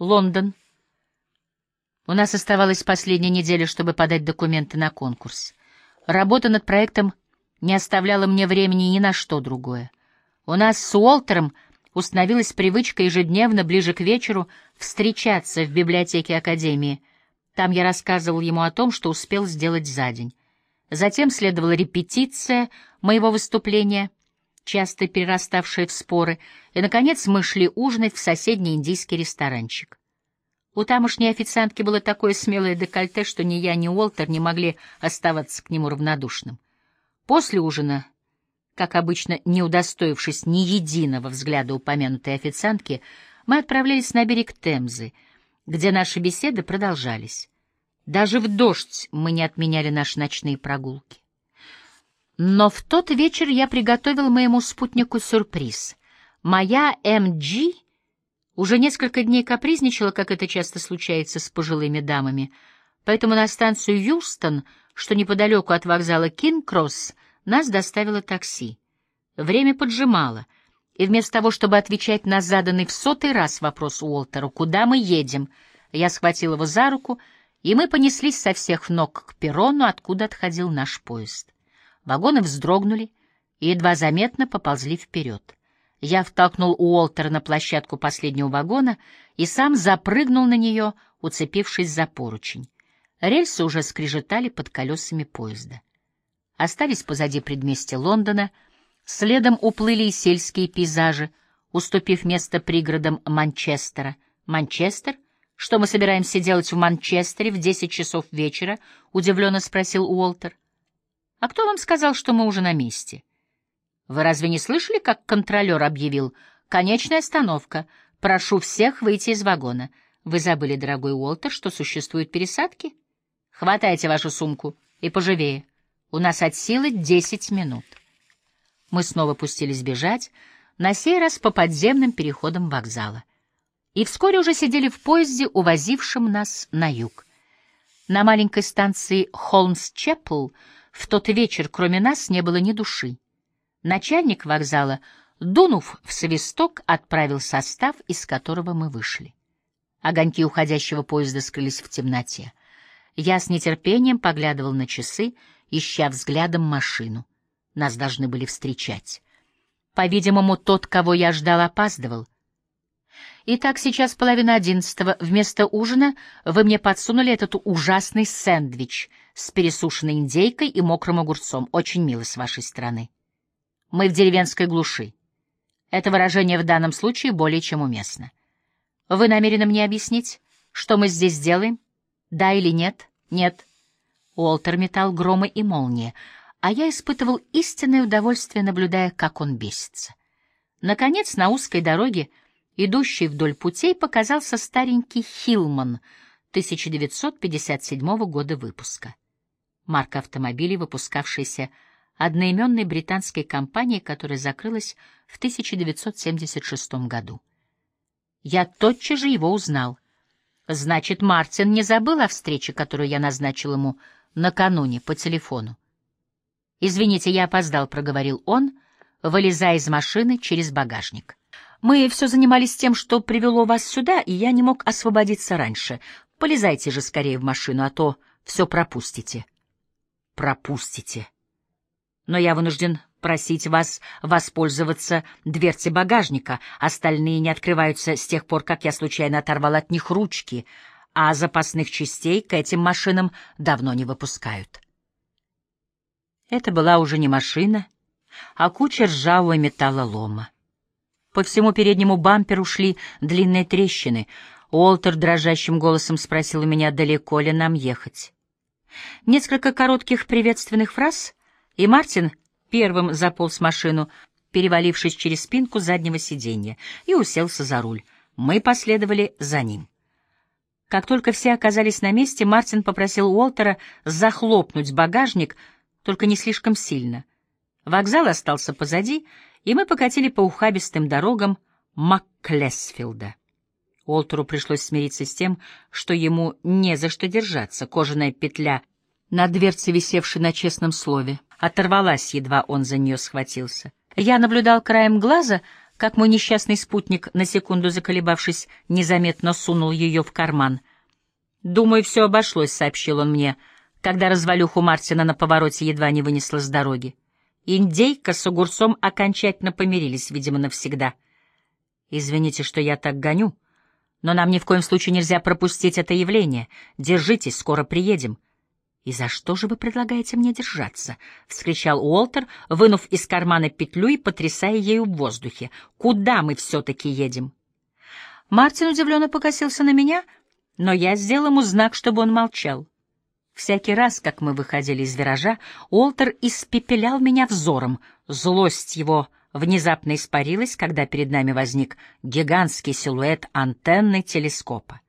Лондон. У нас оставалась последняя неделя, чтобы подать документы на конкурс. Работа над проектом не оставляла мне времени ни на что другое. У нас с Уолтером установилась привычка ежедневно, ближе к вечеру, встречаться в библиотеке Академии. Там я рассказывал ему о том, что успел сделать за день. Затем следовала репетиция моего выступления, часто перераставшая в споры, и, наконец, мы шли ужинать в соседний индийский ресторанчик. У тамошней официантки было такое смелое декольте, что ни я, ни Уолтер не могли оставаться к нему равнодушным. После ужина, как обычно, не удостоившись ни единого взгляда упомянутой официантки, мы отправлялись на берег Темзы, где наши беседы продолжались. Даже в дождь мы не отменяли наши ночные прогулки. Но в тот вечер я приготовил моему спутнику сюрприз. Моя МГ уже несколько дней капризничала, как это часто случается с пожилыми дамами, поэтому на станцию Юстон, что неподалеку от вокзала Кинг-Кросс, нас доставило такси. Время поджимало, и вместо того, чтобы отвечать на заданный в сотый раз вопрос Уолтеру «Куда мы едем?», я схватил его за руку — и мы понеслись со всех ног к перрону, откуда отходил наш поезд. Вагоны вздрогнули и едва заметно поползли вперед. Я втолкнул Уолтера на площадку последнего вагона и сам запрыгнул на нее, уцепившись за поручень. Рельсы уже скрежетали под колесами поезда. Остались позади предместья Лондона, следом уплыли и сельские пейзажи, уступив место пригородам Манчестера. Манчестер «Что мы собираемся делать в Манчестере в десять часов вечера?» — удивленно спросил Уолтер. «А кто вам сказал, что мы уже на месте?» «Вы разве не слышали, как контролер объявил? Конечная остановка. Прошу всех выйти из вагона. Вы забыли, дорогой Уолтер, что существуют пересадки? Хватайте вашу сумку и поживее. У нас от силы десять минут». Мы снова пустились бежать, на сей раз по подземным переходам вокзала и вскоре уже сидели в поезде, увозившем нас на юг. На маленькой станции Холмс-Чеппел в тот вечер кроме нас не было ни души. Начальник вокзала, дунув в свисток, отправил состав, из которого мы вышли. Огоньки уходящего поезда скрылись в темноте. Я с нетерпением поглядывал на часы, ища взглядом машину. Нас должны были встречать. По-видимому, тот, кого я ждал, опаздывал — Итак, сейчас половина одиннадцатого. Вместо ужина вы мне подсунули этот ужасный сэндвич с пересушенной индейкой и мокрым огурцом. Очень мило с вашей стороны. Мы в деревенской глуши. Это выражение в данном случае более чем уместно. Вы намерены мне объяснить, что мы здесь делаем? Да или нет? Нет. Уолтер метал громы и молнии, а я испытывал истинное удовольствие, наблюдая, как он бесится. Наконец, на узкой дороге идущий вдоль путей, показался старенький Хилман 1957 года выпуска. Марка автомобилей, выпускавшаяся одноименной британской компанией, которая закрылась в 1976 году. Я тотчас же его узнал. Значит, Мартин не забыл о встрече, которую я назначил ему накануне по телефону. «Извините, я опоздал», — проговорил он, вылезая из машины через багажник. Мы все занимались тем, что привело вас сюда, и я не мог освободиться раньше. Полезайте же скорее в машину, а то все пропустите. Пропустите. Но я вынужден просить вас воспользоваться дверцей багажника. Остальные не открываются с тех пор, как я случайно оторвал от них ручки, а запасных частей к этим машинам давно не выпускают. Это была уже не машина, а куча ржавого металлолома. По всему переднему бамперу шли длинные трещины. Уолтер дрожащим голосом спросил у меня, далеко ли нам ехать. Несколько коротких приветственных фраз, и Мартин первым заполз машину, перевалившись через спинку заднего сиденья, и уселся за руль. Мы последовали за ним. Как только все оказались на месте, Мартин попросил Уолтера захлопнуть багажник, только не слишком сильно. Вокзал остался позади, и мы покатили по ухабистым дорогам Макклесфилда. Уолтеру пришлось смириться с тем, что ему не за что держаться. Кожаная петля на дверце, висевшей на честном слове, оторвалась, едва он за нее схватился. Я наблюдал краем глаза, как мой несчастный спутник, на секунду заколебавшись, незаметно сунул ее в карман. «Думаю, все обошлось», — сообщил он мне, когда развалюху Мартина на повороте едва не вынесла с дороги. Индейка с огурцом окончательно помирились, видимо, навсегда. «Извините, что я так гоню, но нам ни в коем случае нельзя пропустить это явление. Держитесь, скоро приедем». «И за что же вы предлагаете мне держаться?» — вскричал Уолтер, вынув из кармана петлю и потрясая ею в воздухе. «Куда мы все-таки едем?» Мартин удивленно покосился на меня, но я сделал ему знак, чтобы он молчал. Всякий раз, как мы выходили из виража, Уолтер испепелял меня взором. Злость его внезапно испарилась, когда перед нами возник гигантский силуэт антенны телескопа.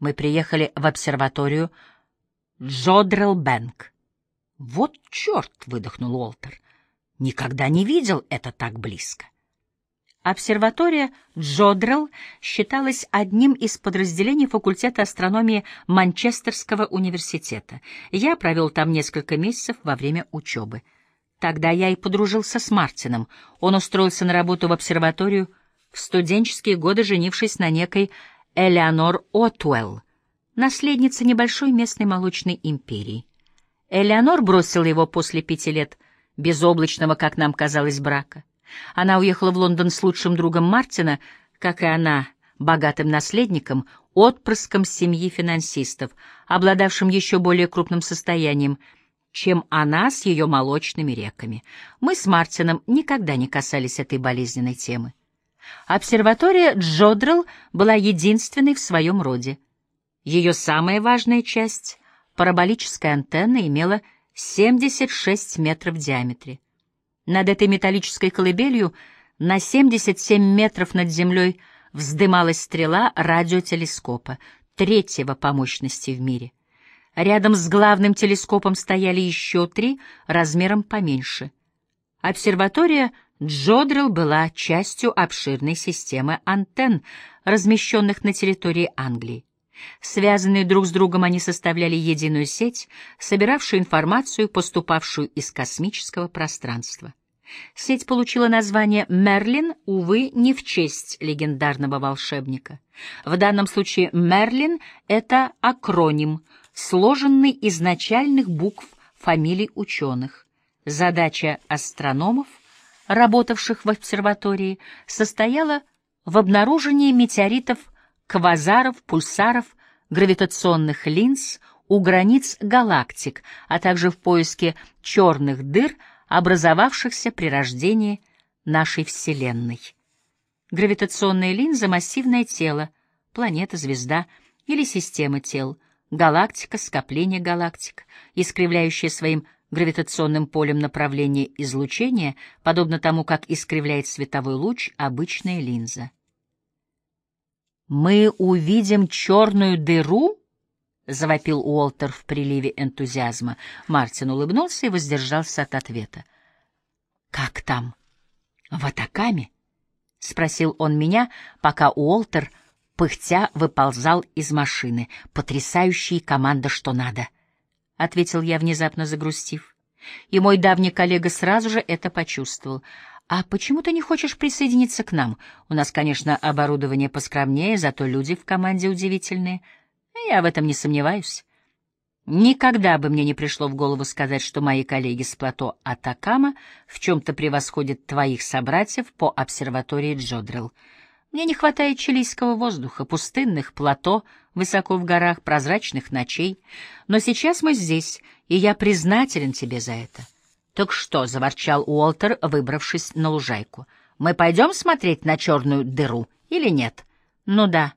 Мы приехали в обсерваторию Джодрел Бэнк. «Вот черт!» — выдохнул Уолтер. «Никогда не видел это так близко». Обсерватория Джодрел считалась одним из подразделений факультета астрономии Манчестерского университета. Я провел там несколько месяцев во время учебы. Тогда я и подружился с Мартином. Он устроился на работу в обсерваторию в студенческие годы, женившись на некой Элеонор Отуэлл, наследница небольшой местной молочной империи. Элеонор бросила его после пяти лет безоблачного, как нам казалось, брака. Она уехала в Лондон с лучшим другом Мартина, как и она, богатым наследником, отпрыском семьи финансистов, обладавшим еще более крупным состоянием, чем она с ее молочными реками. Мы с Мартином никогда не касались этой болезненной темы. Обсерватория Джодрелл была единственной в своем роде — ее самая важная часть, параболическая антенна, имела 76 метров в диаметре. Над этой металлической колыбелью на 77 метров над землей вздымалась стрела радиотелескопа, третьего по мощности в мире. Рядом с главным телескопом стояли еще три, размером поменьше. Обсерватория Джодрилл была частью обширной системы антенн, размещенных на территории Англии. Связанные друг с другом они составляли единую сеть, собиравшую информацию, поступавшую из космического пространства. Сеть получила название «Мерлин», увы, не в честь легендарного волшебника. В данном случае «Мерлин» — это акроним, сложенный из начальных букв фамилий ученых. Задача астрономов, работавших в обсерватории, состояла в обнаружении метеоритов квазаров, пульсаров, гравитационных линз у границ галактик, а также в поиске черных дыр, образовавшихся при рождении нашей Вселенной. Гравитационная линза — массивное тело, планета, звезда или система тел, галактика, скопление галактик, искривляющее своим гравитационным полем направление излучения, подобно тому, как искривляет световой луч обычная линза. «Мы увидим черную дыру?» — завопил Уолтер в приливе энтузиазма. Мартин улыбнулся и воздержался от ответа. «Как там? В Атакаме?» — спросил он меня, пока Уолтер, пыхтя, выползал из машины. «Потрясающая команда, что надо!» — ответил я, внезапно загрустив. И мой давний коллега сразу же это почувствовал. «А почему ты не хочешь присоединиться к нам? У нас, конечно, оборудование поскромнее, зато люди в команде удивительные. Я в этом не сомневаюсь. Никогда бы мне не пришло в голову сказать, что мои коллеги с плато Атакама в чем-то превосходят твоих собратьев по обсерватории Джодрелл. Мне не хватает чилийского воздуха, пустынных плато, высоко в горах, прозрачных ночей. Но сейчас мы здесь, и я признателен тебе за это». «Так что?» — заворчал Уолтер, выбравшись на лужайку. «Мы пойдем смотреть на черную дыру или нет?» «Ну да,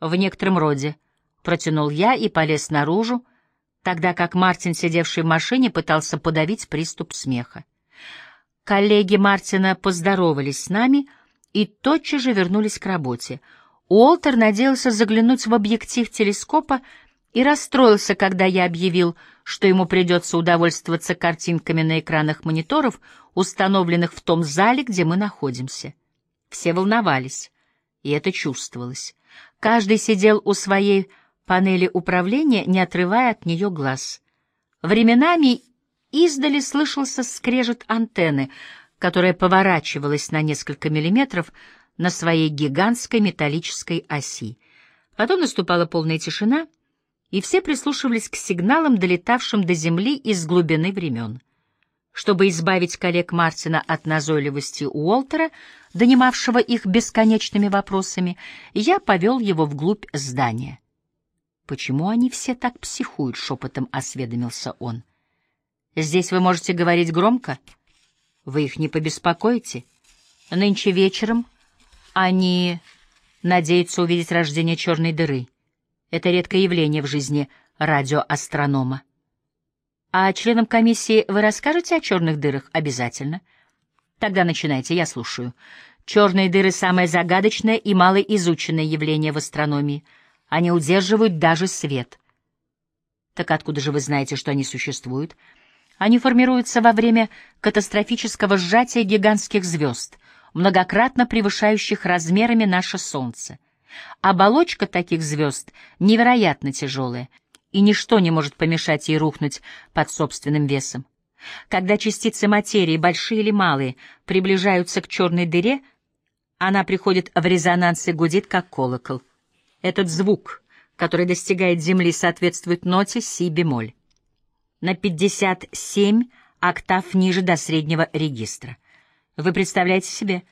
в некотором роде», — протянул я и полез наружу, тогда как Мартин, сидевший в машине, пытался подавить приступ смеха. Коллеги Мартина поздоровались с нами и тотчас же вернулись к работе. Уолтер надеялся заглянуть в объектив телескопа и расстроился, когда я объявил, что ему придется удовольствоваться картинками на экранах мониторов, установленных в том зале, где мы находимся. Все волновались, и это чувствовалось. Каждый сидел у своей панели управления, не отрывая от нее глаз. Временами издали слышался скрежет антенны, которая поворачивалась на несколько миллиметров на своей гигантской металлической оси. Потом наступала полная тишина, и все прислушивались к сигналам, долетавшим до Земли из глубины времен. Чтобы избавить коллег Мартина от назойливости Уолтера, донимавшего их бесконечными вопросами, я повел его вглубь здания. «Почему они все так психуют?» — шепотом осведомился он. «Здесь вы можете говорить громко. Вы их не побеспокоите. Нынче вечером они надеются увидеть рождение черной дыры. Это редкое явление в жизни радиоастронома. А членам комиссии вы расскажете о черных дырах? Обязательно. Тогда начинайте, я слушаю. Черные дыры — самое загадочное и малоизученное явление в астрономии. Они удерживают даже свет. Так откуда же вы знаете, что они существуют? Они формируются во время катастрофического сжатия гигантских звезд, многократно превышающих размерами наше Солнце. Оболочка таких звезд невероятно тяжелая — и ничто не может помешать ей рухнуть под собственным весом. Когда частицы материи, большие или малые, приближаются к черной дыре, она приходит в резонанс и гудит, как колокол. Этот звук, который достигает Земли, соответствует ноте си-бемоль. На 57 октав ниже до среднего регистра. Вы представляете себе?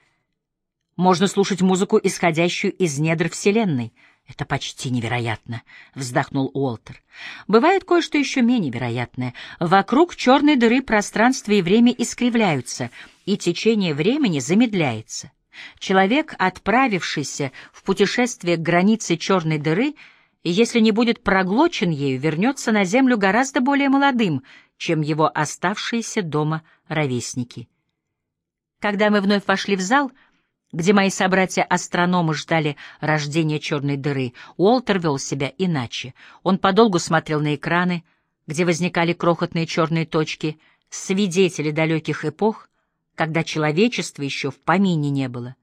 Можно слушать музыку, исходящую из недр Вселенной — «Это почти невероятно», — вздохнул Уолтер. «Бывает кое-что еще менее вероятное. Вокруг черной дыры пространство и время искривляются, и течение времени замедляется. Человек, отправившийся в путешествие к границе черной дыры, если не будет проглочен ею, вернется на Землю гораздо более молодым, чем его оставшиеся дома ровесники». Когда мы вновь вошли в зал — где мои собратья-астрономы ждали рождения черной дыры, Уолтер вел себя иначе. Он подолгу смотрел на экраны, где возникали крохотные черные точки, свидетели далеких эпох, когда человечества еще в помине не было.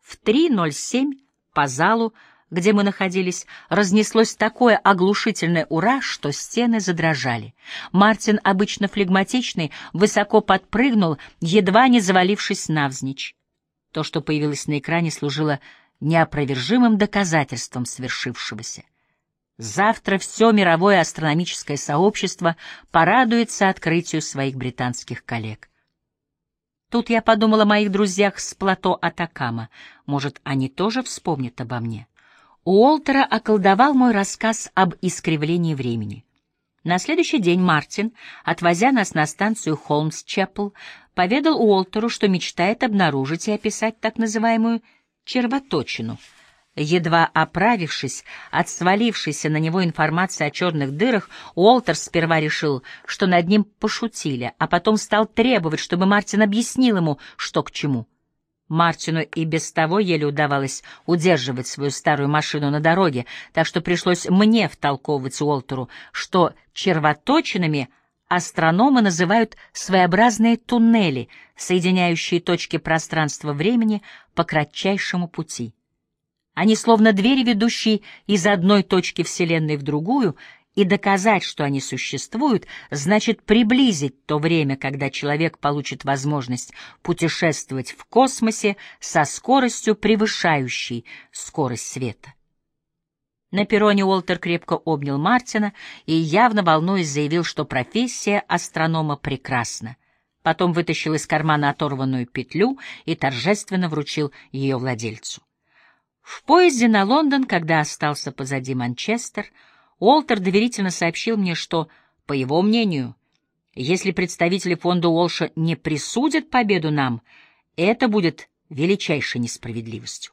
В 3.07 по залу, где мы находились, разнеслось такое оглушительное «Ура!», что стены задрожали. Мартин, обычно флегматичный, высоко подпрыгнул, едва не завалившись навзничь. То, что появилось на экране, служило неопровержимым доказательством свершившегося. Завтра все мировое астрономическое сообщество порадуется открытию своих британских коллег. Тут я подумала о моих друзьях с плато Атакама. Может, они тоже вспомнят обо мне? Уолтера околдовал мой рассказ об искривлении времени. На следующий день Мартин, отвозя нас на станцию Холмс-Чеппел, поведал Уолтеру, что мечтает обнаружить и описать так называемую червоточину. Едва оправившись от свалившейся на него информации о черных дырах, Уолтер сперва решил, что над ним пошутили, а потом стал требовать, чтобы Мартин объяснил ему, что к чему — Мартину и без того еле удавалось удерживать свою старую машину на дороге, так что пришлось мне втолковывать Уолтеру, что червоточинами астрономы называют своеобразные туннели, соединяющие точки пространства-времени по кратчайшему пути. Они словно двери, ведущие из одной точки Вселенной в другую, и доказать, что они существуют, значит приблизить то время, когда человек получит возможность путешествовать в космосе со скоростью, превышающей скорость света. На перроне Уолтер крепко обнял Мартина и, явно волнуясь, заявил, что профессия астронома прекрасна. Потом вытащил из кармана оторванную петлю и торжественно вручил ее владельцу. В поезде на Лондон, когда остался позади Манчестер, Уолтер доверительно сообщил мне, что, по его мнению, если представители фонда Уолша не присудят победу нам, это будет величайшей несправедливостью.